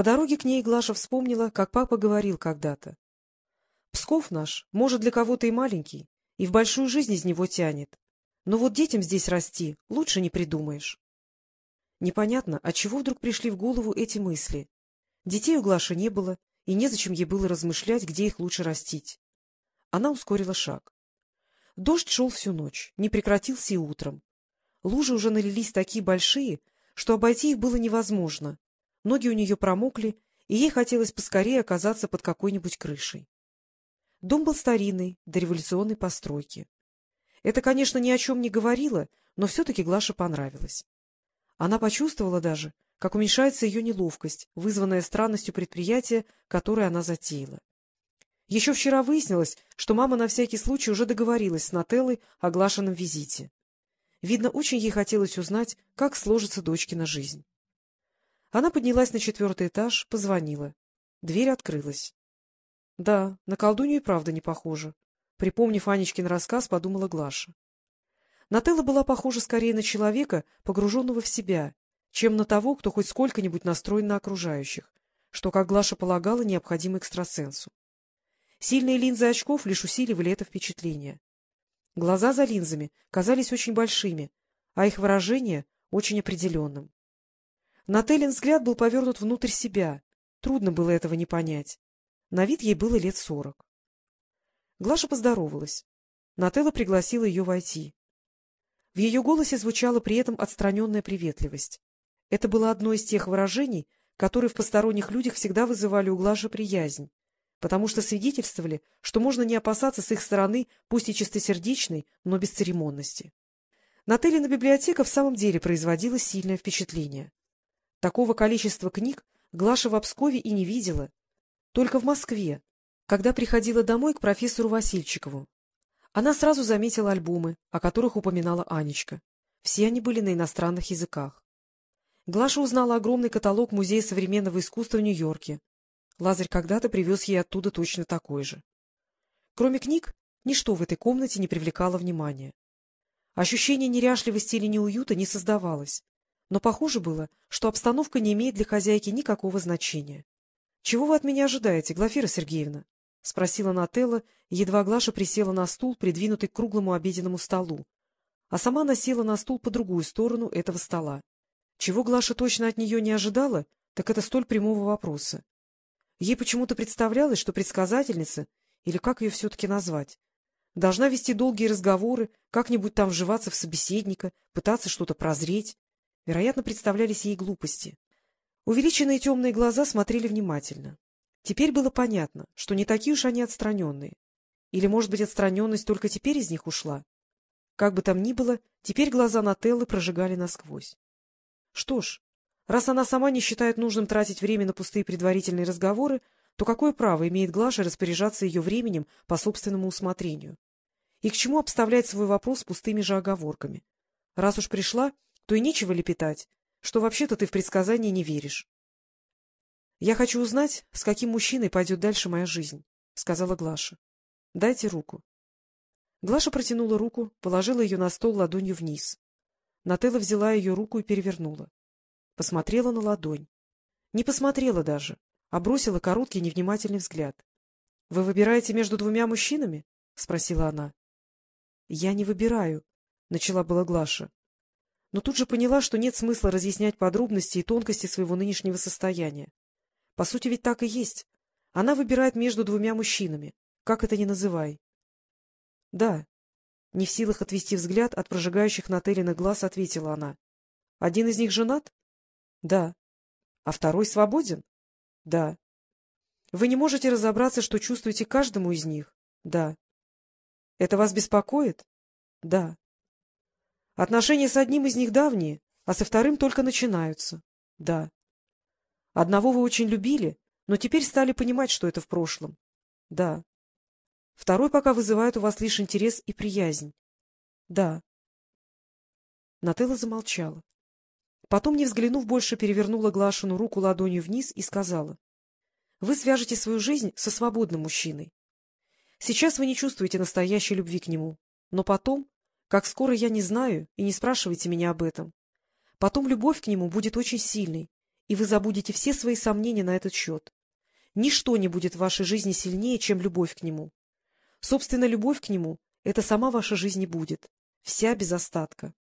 По дороге к ней Глаша вспомнила, как папа говорил когда-то. Псков наш, может, для кого-то и маленький, и в большую жизнь из него тянет. Но вот детям здесь расти лучше не придумаешь. Непонятно, от чего вдруг пришли в голову эти мысли. Детей у Глаши не было, и незачем ей было размышлять, где их лучше растить. Она ускорила шаг. Дождь шел всю ночь, не прекратился и утром. Лужи уже налились такие большие, что обойти их было невозможно. Ноги у нее промокли, и ей хотелось поскорее оказаться под какой-нибудь крышей. Дом был старинный, дореволюционной постройки. Это, конечно, ни о чем не говорило, но все-таки Глаше понравилось. Она почувствовала даже, как уменьшается ее неловкость, вызванная странностью предприятия, которое она затеяла. Еще вчера выяснилось, что мама на всякий случай уже договорилась с Нателлой о Глашином визите. Видно, очень ей хотелось узнать, как сложится дочкина жизнь. Она поднялась на четвертый этаж, позвонила. Дверь открылась. Да, на колдунью и правда не похоже. Припомнив Анечкин рассказ, подумала Глаша. Нателла была похожа скорее на человека, погруженного в себя, чем на того, кто хоть сколько-нибудь настроен на окружающих, что, как Глаша полагала, необходимо экстрасенсу. Сильные линзы очков лишь усиливали это впечатление. Глаза за линзами казались очень большими, а их выражение — очень определенным. Нателлин взгляд был повернут внутрь себя, трудно было этого не понять. На вид ей было лет сорок. Глаша поздоровалась. Нателла пригласила ее войти. В ее голосе звучала при этом отстраненная приветливость. Это было одно из тех выражений, которые в посторонних людях всегда вызывали у Глаши приязнь, потому что свидетельствовали, что можно не опасаться с их стороны, пусть и чистосердечной, но бесцеремонности. Нателлина библиотека в самом деле производила сильное впечатление. Такого количества книг Глаша в Обскове и не видела, только в Москве, когда приходила домой к профессору Васильчикову. Она сразу заметила альбомы, о которых упоминала Анечка. Все они были на иностранных языках. Глаша узнала огромный каталог Музея современного искусства в Нью-Йорке. Лазарь когда-то привез ей оттуда точно такой же. Кроме книг, ничто в этой комнате не привлекало внимания. Ощущение неряшливости или неуюта не создавалось, но похоже было, что обстановка не имеет для хозяйки никакого значения. — Чего вы от меня ожидаете, Глафира Сергеевна? — спросила Нателла, едва Глаша присела на стул, придвинутый к круглому обеденному столу. А сама насела на стул по другую сторону этого стола. Чего Глаша точно от нее не ожидала, так это столь прямого вопроса. Ей почему-то представлялось, что предсказательница, или как ее все-таки назвать, должна вести долгие разговоры, как-нибудь там вживаться в собеседника, пытаться что-то прозреть. Вероятно, представлялись ей глупости. Увеличенные темные глаза смотрели внимательно. Теперь было понятно, что не такие уж они отстраненные. Или, может быть, отстраненность только теперь из них ушла? Как бы там ни было, теперь глаза Нателлы прожигали насквозь. Что ж, раз она сама не считает нужным тратить время на пустые предварительные разговоры, то какое право имеет Глаша распоряжаться ее временем по собственному усмотрению? И к чему обставлять свой вопрос пустыми же оговорками? Раз уж пришла, то и нечего лепетать, что вообще-то ты в предсказания не веришь. — Я хочу узнать, с каким мужчиной пойдет дальше моя жизнь, — сказала Глаша. — Дайте руку. Глаша протянула руку, положила ее на стол ладонью вниз. Нателла взяла ее руку и перевернула. Посмотрела на ладонь. Не посмотрела даже, а бросила короткий невнимательный взгляд. — Вы выбираете между двумя мужчинами? — спросила она. — Я не выбираю, — начала была Глаша но тут же поняла, что нет смысла разъяснять подробности и тонкости своего нынешнего состояния. По сути, ведь так и есть. Она выбирает между двумя мужчинами, как это ни называй. — Да. Не в силах отвести взгляд от прожигающих Нателлиных глаз, ответила она. — Один из них женат? — Да. — А второй свободен? — Да. — Вы не можете разобраться, что чувствуете каждому из них? — Да. — Это вас беспокоит? — Да. Отношения с одним из них давние, а со вторым только начинаются. Да. Одного вы очень любили, но теперь стали понимать, что это в прошлом. Да. Второй пока вызывает у вас лишь интерес и приязнь. Да. Нателла замолчала. Потом, не взглянув больше, перевернула Глашину руку ладонью вниз и сказала. — Вы свяжете свою жизнь со свободным мужчиной. Сейчас вы не чувствуете настоящей любви к нему, но потом, как скоро, я не знаю, и не спрашивайте меня об этом. Потом любовь к нему будет очень сильной, и вы забудете все свои сомнения на этот счет. Ничто не будет в вашей жизни сильнее, чем любовь к нему. Собственно, любовь к нему — это сама ваша жизнь и будет, вся без остатка.